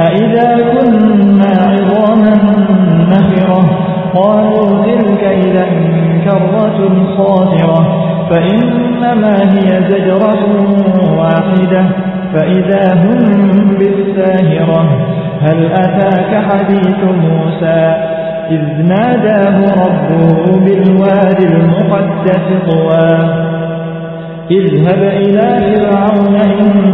أئذا كنا عظاما نخرة قالوا تلك إذا كرة خاطرة فإنما هي زجرة واحدة فإذا هم بالساهرة هل أتاك حديث موسى إذ ناداه ربه بالواد المقدس طوى اذهب إلى فرعون إنه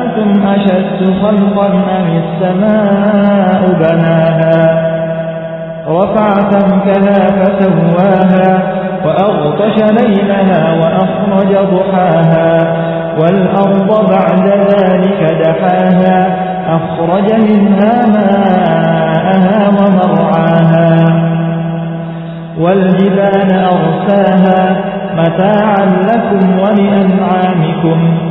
أأنتم أشد خلقا أم السماء بناها؟ رفع سمكها فسواها وأغطش ليلها وأخرج ضحاها والأرض بعد ذلك دحاها أخرج منها ماءها ومرعاها والجبال أرساها متاعا لكم ولأنعامكم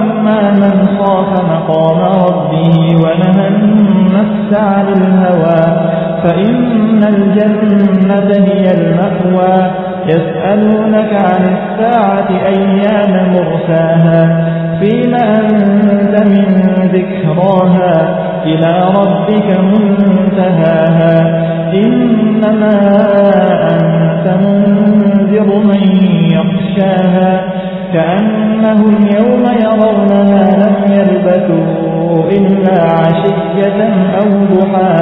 من خاف مقام ربه ونهى النفس عن الهوى. فإن الجنة هي المأوى. يسألونك عن الساعة أيان مرساها. فيما أنت من ذكراها. إلى ربك منتهاها. إنما أنت منذر من يخشاها. كأنهم يوم يرونها لم يلبثوا إلا عشية أو ضحاها.